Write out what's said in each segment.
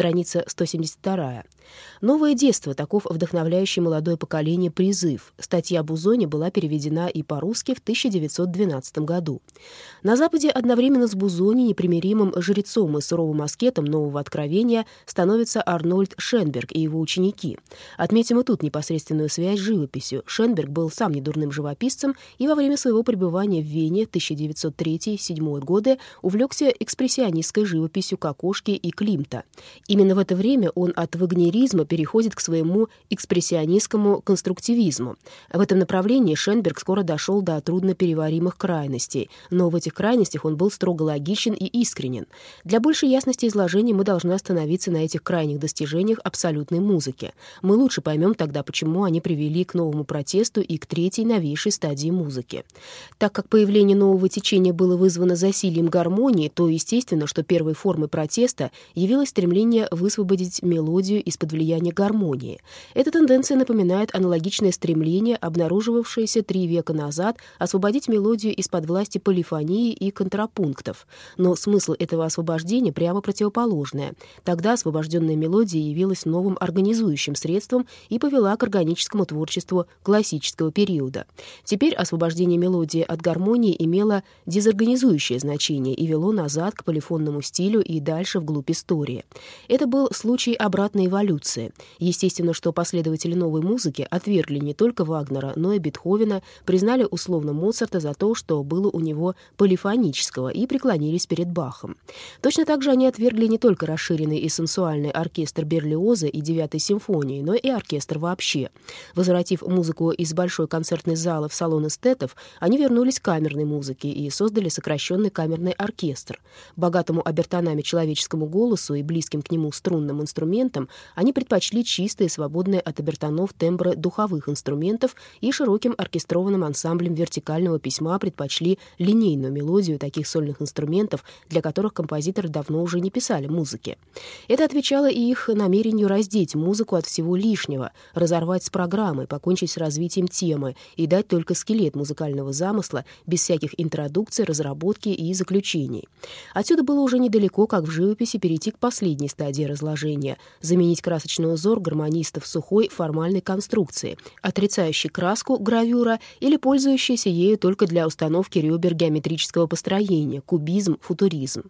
страница 172. «Новое детство» — таков вдохновляющий молодое поколение призыв. Статья Бузони была переведена и по-русски в 1912 году. На Западе одновременно с Бузони непримиримым жрецом и суровым аскетом нового откровения становится Арнольд Шенберг и его ученики. Отметим и тут непосредственную связь с живописью. Шенберг был сам недурным живописцем и во время своего пребывания в Вене 1903-1907 годы увлекся экспрессионистской живописью Кокошки и Климта. Именно в это время он от вагнеризма переходит к своему экспрессионистскому конструктивизму. В этом направлении Шенберг скоро дошел до труднопереваримых крайностей, но в этих крайностях он был строго логичен и искренен. Для большей ясности изложения мы должны остановиться на этих крайних достижениях абсолютной музыки. Мы лучше поймем тогда, почему они привели к новому протесту и к третьей новейшей стадии музыки. Так как появление нового течения было вызвано засилием гармонии, то естественно, что первой формой протеста явилось стремление высвободить мелодию из-под влияния гармонии. Эта тенденция напоминает аналогичное стремление, обнаруживавшееся три века назад, освободить мелодию из-под власти полифонии и контрапунктов. Но смысл этого освобождения прямо противоположное. Тогда освобожденная мелодия явилась новым организующим средством и повела к органическому творчеству классического периода. Теперь освобождение мелодии от гармонии имело дезорганизующее значение и вело назад к полифонному стилю и дальше вглубь истории. Это был случай обратной эволюции. Естественно, что последователи новой музыки отвергли не только Вагнера, но и Бетховена, признали условно Моцарта за то, что было у него полифонического, и преклонились перед Бахом. Точно так же они отвергли не только расширенный и сенсуальный оркестр Берлиоза и девятой симфонии, но и оркестр вообще. Возвратив музыку из большой концертной залы в салон эстетов, они вернулись к камерной музыке и создали сокращенный камерный оркестр. Богатому обертонами человеческому голосу и близким к нему струнным инструментам они предпочли чистые, свободные от обертонов тембры духовых инструментов и широким оркестрованным ансамблем вертикального письма предпочли линейную мелодию таких сольных инструментов, для которых композиторы давно уже не писали музыки. Это отвечало и их намерению раздеть музыку от всего лишнего, разорвать с программой, покончить с развитием темы и дать только скелет музыкального замысла без всяких интродукций, разработки и заключений. Отсюда было уже недалеко, как в живописи, перейти к последней стадии разложения, заменить красочный узор гармонистов сухой формальной конструкции, отрицающей краску гравюра или пользующейся ею только для установки ребер геометрического построения, кубизм, футуризм.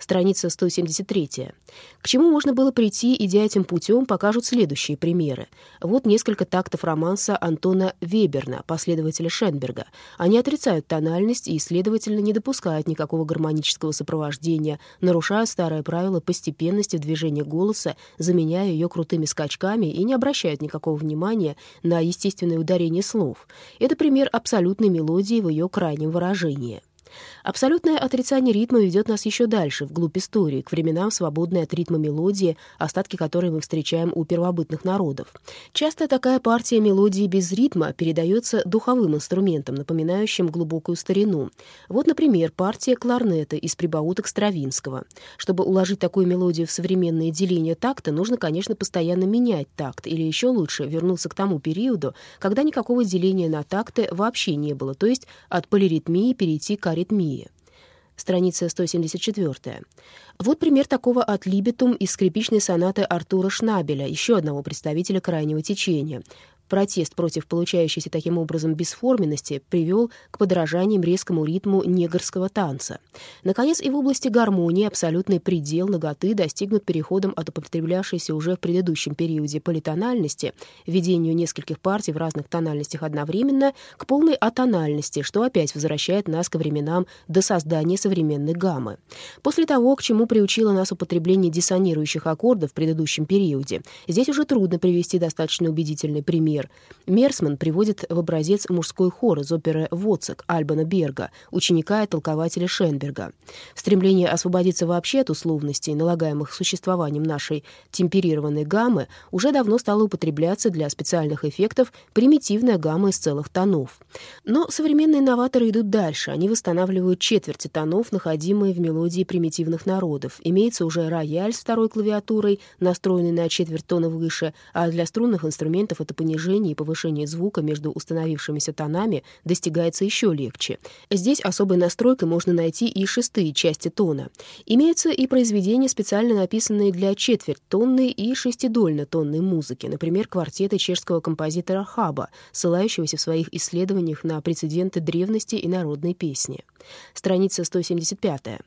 Страница 173. К чему можно было прийти, идя этим путем, покажут следующие примеры. Вот несколько тактов романса Антона Веберна, последователя Шенберга. Они отрицают тональность и, следовательно, не допускают никакого гармонического сопровождения, нарушают старое правило постепенности в движении голоса, заменяя ее крутыми скачками и не обращают никакого внимания на естественное ударение слов. Это пример абсолютной мелодии в ее крайнем выражении. Абсолютное отрицание ритма ведет нас еще дальше, вглубь истории, к временам, свободной от ритма мелодии, остатки которой мы встречаем у первобытных народов. Часто такая партия мелодии без ритма передается духовым инструментам, напоминающим глубокую старину. Вот, например, партия кларнета из прибауток Стравинского. Чтобы уложить такую мелодию в современное деление такта, нужно, конечно, постоянно менять такт, или еще лучше вернуться к тому периоду, когда никакого деления на такты вообще не было, то есть от полиритмии перейти к аритмии. Страница 174. Вот пример такого от либетум из скрипичной сонаты Артура Шнабеля, еще одного представителя крайнего течения. Протест против получающейся таким образом бесформенности привел к подражаниям резкому ритму негрского танца. Наконец, и в области гармонии абсолютный предел ноготы достигнут переходом от употреблявшейся уже в предыдущем периоде политональности, введению нескольких партий в разных тональностях одновременно, к полной атональности, что опять возвращает нас ко временам до создания современной гаммы. После того, к чему приучило нас употребление диссонирующих аккордов в предыдущем периоде, здесь уже трудно привести достаточно убедительный пример пример. Мерсман приводит в образец мужской хор из оперы «Воцек» Альбана Берга, ученика и толкователя Шенберга. Стремление освободиться вообще от условностей, налагаемых существованием нашей темперированной гаммы, уже давно стало употребляться для специальных эффектов примитивная гамма из целых тонов. Но современные новаторы идут дальше. Они восстанавливают четверти тонов, находимые в мелодии примитивных народов. Имеется уже рояль с второй клавиатурой, настроенный на четверть тона выше, а для струнных инструментов это понижение снижение и повышение звука между установившимися тонами достигается еще легче. Здесь особой настройкой можно найти и шестые части тона. Имеются и произведения, специально написанные для четверть-тонной и шестидольно-тонной музыки, например, квартеты чешского композитора Хаба, ссылающегося в своих исследованиях на прецеденты древности и народной песни. Страница 175.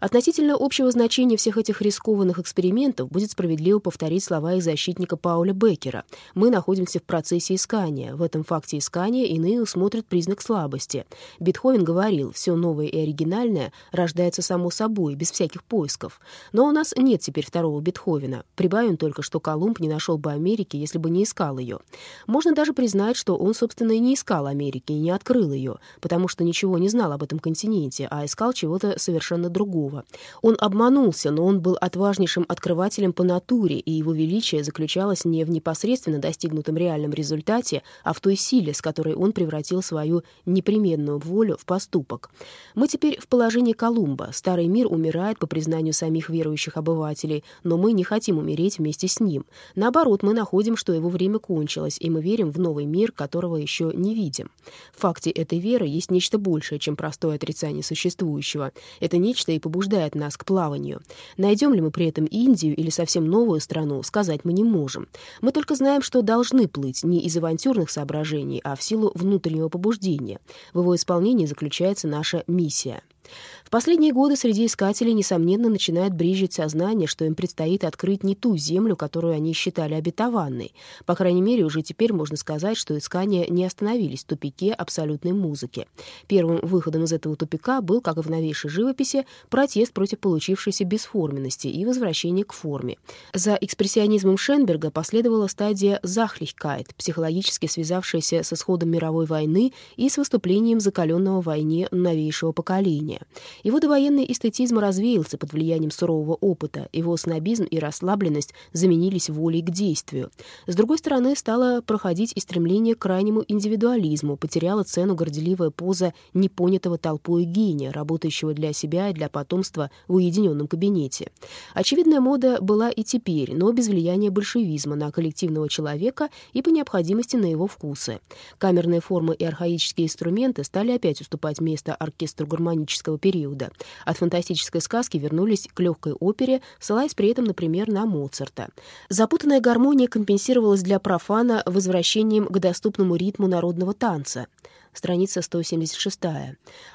Относительно общего значения всех этих рискованных экспериментов будет справедливо повторить слова их защитника Пауля Беккера. «Мы находимся в процессе искания. В этом факте искания иные усмотрят признак слабости. Бетховен говорил, все новое и оригинальное рождается само собой, без всяких поисков. Но у нас нет теперь второго Бетховена. Прибавим только, что Колумб не нашел бы Америки, если бы не искал ее. Можно даже признать, что он, собственно, и не искал Америки, и не открыл ее, потому что ничего не знал об этом континенте, а искал чего-то совершенно другого. Он обманулся, но он был отважнейшим открывателем по натуре, и его величие заключалось не в непосредственно достигнутом реальном результате, а в той силе, с которой он превратил свою непременную волю в поступок. Мы теперь в положении Колумба. Старый мир умирает, по признанию самих верующих обывателей, но мы не хотим умереть вместе с ним. Наоборот, мы находим, что его время кончилось, и мы верим в новый мир, которого еще не видим. В факте этой веры есть нечто большее, чем простое отрицание существующего. Это нечто и побуждает нас к плаванию. Найдем ли мы при этом Индию или совсем новую страну, сказать мы не можем. Мы только знаем, что должны плыть не из авантюрных соображений, а в силу внутреннего побуждения. В его исполнении заключается наша миссия. В последние годы среди искателей, несомненно, начинает брежить сознание, что им предстоит открыть не ту землю, которую они считали обетованной. По крайней мере, уже теперь можно сказать, что искания не остановились в тупике абсолютной музыки. Первым выходом из этого тупика был, как и в новейшей живописи, протест против получившейся бесформенности и возвращение к форме. За экспрессионизмом Шенберга последовала стадия «захлихкайт», психологически связавшаяся с исходом мировой войны и с выступлением закаленного в войне новейшего поколения. Его довоенный эстетизм развеялся под влиянием сурового опыта, его снобизм и расслабленность заменились волей к действию. С другой стороны, стало проходить и стремление к крайнему индивидуализму, потеряла цену горделивая поза непонятого толпой гения, работающего для себя и для потомства в уединенном кабинете. Очевидная мода была и теперь, но без влияния большевизма на коллективного человека и по необходимости на его вкусы. Камерные формы и архаические инструменты стали опять уступать место оркестру гармонического периода, периода. От фантастической сказки вернулись к легкой опере, ссылаясь при этом, например, на Моцарта. Запутанная гармония компенсировалась для профана возвращением к доступному ритму народного танца страница 176.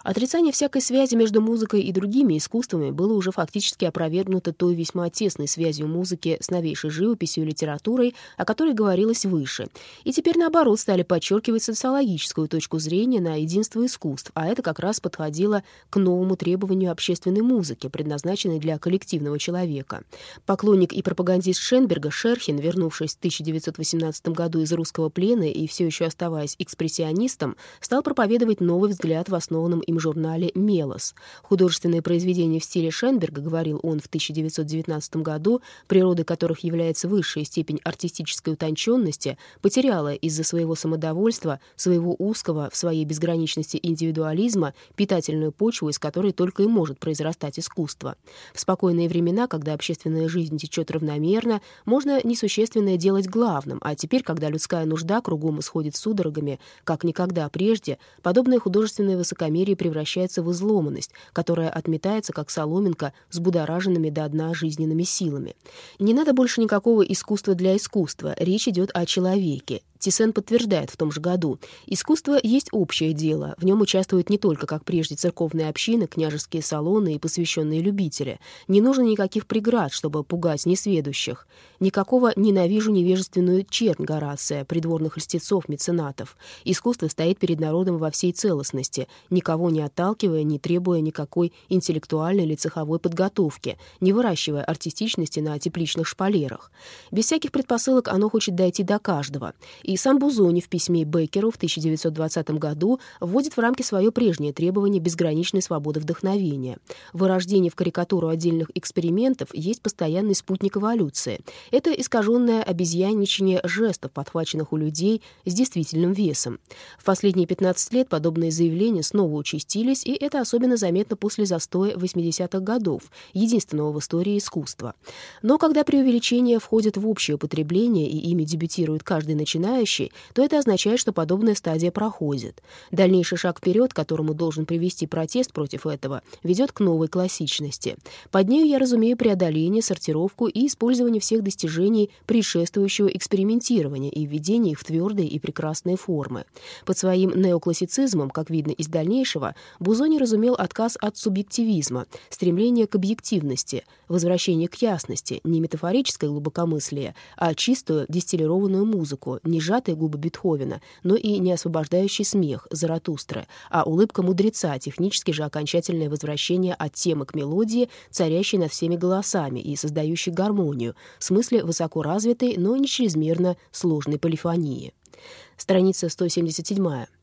Отрицание всякой связи между музыкой и другими искусствами было уже фактически опровергнуто той весьма тесной связью музыки с новейшей живописью и литературой, о которой говорилось выше. И теперь, наоборот, стали подчеркивать социологическую точку зрения на единство искусств, а это как раз подходило к новому требованию общественной музыки, предназначенной для коллективного человека. Поклонник и пропагандист Шенберга Шерхин, вернувшись в 1918 году из русского плена и все еще оставаясь экспрессионистом, стал проповедовать новый взгляд в основанном им журнале «Мелос». Художественные произведения в стиле Шенберга, говорил он в 1919 году, природой которых является высшая степень артистической утонченности, потеряла из-за своего самодовольства, своего узкого в своей безграничности индивидуализма, питательную почву, из которой только и может произрастать искусство. В спокойные времена, когда общественная жизнь течет равномерно, можно несущественное делать главным, а теперь, когда людская нужда кругом исходит судорогами, как никогда прежде, прежде, подобное художественное высокомерие превращается в изломанность, которая отметается, как соломинка, с будораженными до дна жизненными силами. Не надо больше никакого искусства для искусства, речь идет о человеке, Тисен подтверждает в том же году, искусство есть общее дело, в нем участвуют не только, как прежде, церковные общины, княжеские салоны и посвященные любители. Не нужно никаких преград, чтобы пугать несведущих. Никакого «ненавижу невежественную чернь» Горация, придворных льстецов, меценатов. Искусство стоит перед народом во всей целостности, никого не отталкивая, не требуя никакой интеллектуальной или цеховой подготовки, не выращивая артистичности на тепличных шпалерах. Без всяких предпосылок оно хочет дойти до каждого — и сам Бузони в письме Беккеру в 1920 году вводит в рамки свое прежнее требование безграничной свободы вдохновения. Вырождение в карикатуру отдельных экспериментов есть постоянный спутник эволюции. Это искаженное обезьянничание жестов, подхваченных у людей с действительным весом. В последние 15 лет подобные заявления снова участились, и это особенно заметно после застоя 80-х годов, единственного в истории искусства. Но когда преувеличения входят в общее употребление и ими дебютирует каждый начинающий, нарастающей, то это означает, что подобная стадия проходит. Дальнейший шаг вперед, к которому должен привести протест против этого, ведет к новой классичности. Под нею я разумею преодоление, сортировку и использование всех достижений предшествующего экспериментирования и введение их в твердые и прекрасные формы. Под своим неоклассицизмом, как видно из дальнейшего, Бузони разумел отказ от субъективизма, стремление к объективности, возвращение к ясности, не метафорическое глубокомыслие, а чистую дистиллированную музыку, не сжатые губы Бетховена, но и не освобождающий смех Заратустры, а улыбка мудреца, технически же окончательное возвращение от темы к мелодии, царящей над всеми голосами и создающей гармонию, в смысле высоко развитой, но не чрезмерно сложной полифонии. Страница 177.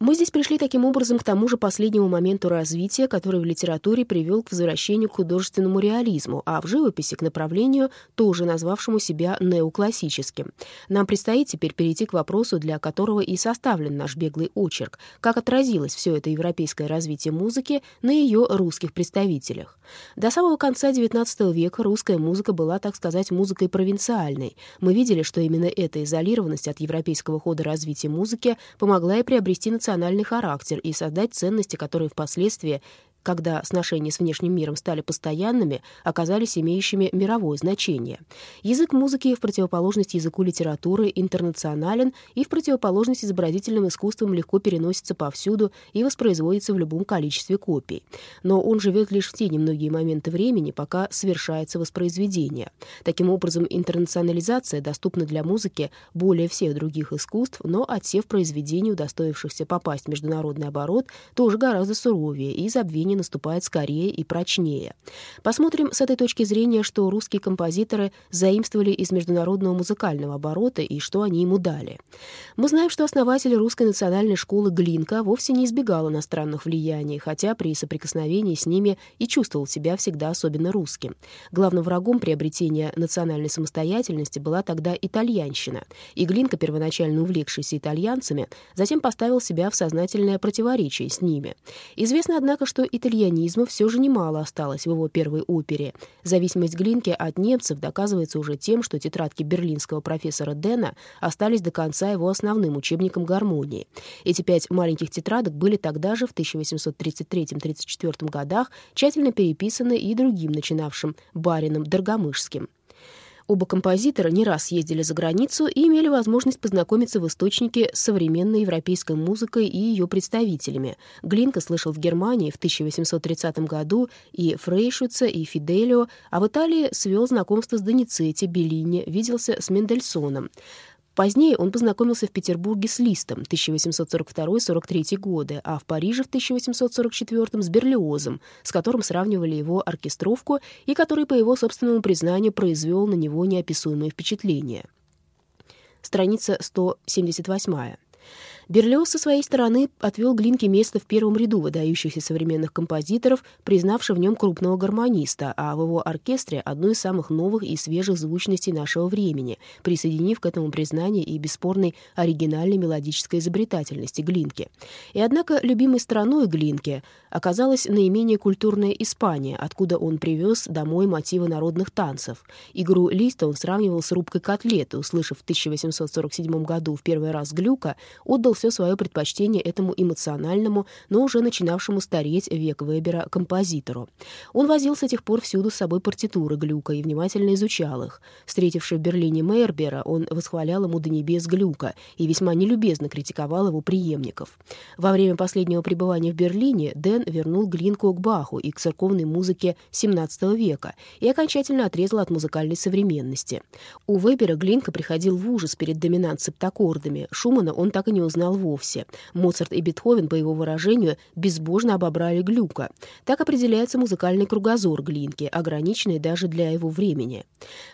Мы здесь пришли таким образом к тому же последнему моменту развития, который в литературе привел к возвращению к художественному реализму, а в живописи к направлению, тоже назвавшему себя неоклассическим. Нам предстоит теперь перейти к вопросу, для которого и составлен наш беглый очерк, как отразилось все это европейское развитие музыки на ее русских представителях. До самого конца XIX века русская музыка была, так сказать, музыкой провинциальной. Мы видели, что именно эта изолированность от европейского хода развития музыки помогла и приобрести национальный характер и создать ценности, которые впоследствии когда сношения с внешним миром стали постоянными, оказались имеющими мировое значение. Язык музыки в противоположность языку литературы интернационален и в противоположность изобразительным искусствам легко переносится повсюду и воспроизводится в любом количестве копий. Но он живет лишь в те немногие моменты времени, пока совершается воспроизведение. Таким образом, интернационализация доступна для музыки более всех других искусств, но отсев произведений, удостоившихся попасть в международный оборот, тоже гораздо суровее и забвение они наступают скорее и прочнее. Посмотрим с этой точки зрения, что русские композиторы заимствовали из международного музыкального оборота и что они ему дали. Мы знаем, что основатель русской национальной школы Глинка вовсе не избегал иностранных влияний, хотя при соприкосновении с ними и чувствовал себя всегда особенно русским. Главным врагом приобретения национальной самостоятельности была тогда итальянщина, и Глинка, первоначально увлекшийся итальянцами, затем поставил себя в сознательное противоречие с ними. Известно, однако, что итальянизма все же немало осталось в его первой опере. Зависимость Глинки от немцев доказывается уже тем, что тетрадки берлинского профессора Дэна остались до конца его основным учебником гармонии. Эти пять маленьких тетрадок были тогда же, в 1833-34 годах, тщательно переписаны и другим начинавшим барином Доргомышским. Оба композитора не раз ездили за границу и имели возможность познакомиться в источнике с современной европейской музыкой и ее представителями. Глинка слышал в Германии в 1830 году и Фрейшуца, и Фиделио, а в Италии свел знакомство с Доницетти, Беллини, виделся с Мендельсоном. Позднее он познакомился в Петербурге с Листом 1842-43 годы, а в Париже в 1844 с Берлиозом, с которым сравнивали его оркестровку и который, по его собственному признанию, произвел на него неописуемое впечатление. Страница 178. Берлиоз со своей стороны отвел Глинке место в первом ряду выдающихся современных композиторов, признавший в нем крупного гармониста, а в его оркестре одну из самых новых и свежих звучностей нашего времени, присоединив к этому признание и бесспорной оригинальной мелодической изобретательности Глинки. И однако любимой страной Глинки оказалась наименее культурная Испания, откуда он привез домой мотивы народных танцев. Игру Листа он сравнивал с рубкой котлеты, услышав в 1847 году в первый раз Глюка, отдал все свое предпочтение этому эмоциональному, но уже начинавшему стареть век Вебера композитору. Он возил с этих пор всюду с собой партитуры Глюка и внимательно изучал их. Встретивший в Берлине Мейербера, он восхвалял ему до небес Глюка и весьма нелюбезно критиковал его преемников. Во время последнего пребывания в Берлине Дэн вернул Глинку к Баху и к церковной музыке XVII века и окончательно отрезал от музыкальной современности. У Вебера Глинка приходил в ужас перед доминант септаккордами. Шумана он так и не узнал знал вовсе. Моцарт и Бетховен, по его выражению, безбожно обобрали Глюка. Так определяется музыкальный кругозор Глинки, ограниченный даже для его времени.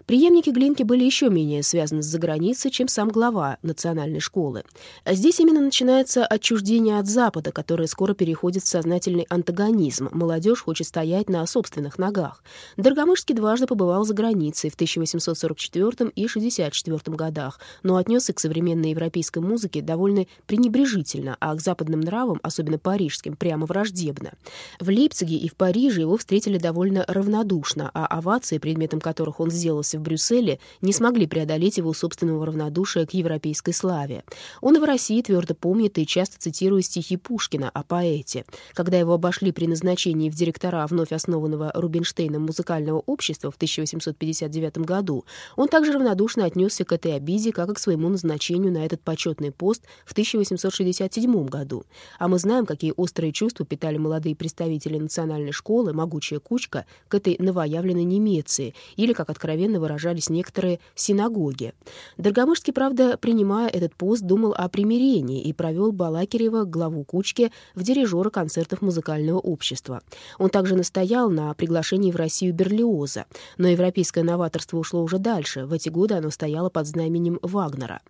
Преемники Глинки были еще менее связаны с заграницей, чем сам глава национальной школы. А здесь именно начинается отчуждение от Запада, которое скоро переходит в сознательный антагонизм. Молодежь хочет стоять на собственных ногах. Доргомышский дважды побывал за границей в 1844 и 1864 годах, но отнесся к современной европейской музыке довольно пренебрежительно, а к западным нравам, особенно парижским, прямо враждебно. В Лейпциге и в Париже его встретили довольно равнодушно, а овации, предметом которых он сделался в Брюсселе, не смогли преодолеть его собственного равнодушия к европейской славе. Он и в России твердо помнит и часто цитирует стихи Пушкина о поэте. Когда его обошли при назначении в директора вновь основанного Рубинштейном музыкального общества в 1859 году, он также равнодушно отнесся к этой обиде, как и к своему назначению на этот почетный пост в 1867 году. А мы знаем, какие острые чувства питали молодые представители национальной школы, могучая кучка, к этой новоявленной Немеции, или, как откровенно выражались некоторые, синагоги. Доргомышский, правда, принимая этот пост, думал о примирении и провел Балакирева, главу кучки, в дирижера концертов музыкального общества. Он также настоял на приглашении в Россию Берлиоза, но европейское новаторство ушло уже дальше. В эти годы оно стояло под знаменем Вагнера.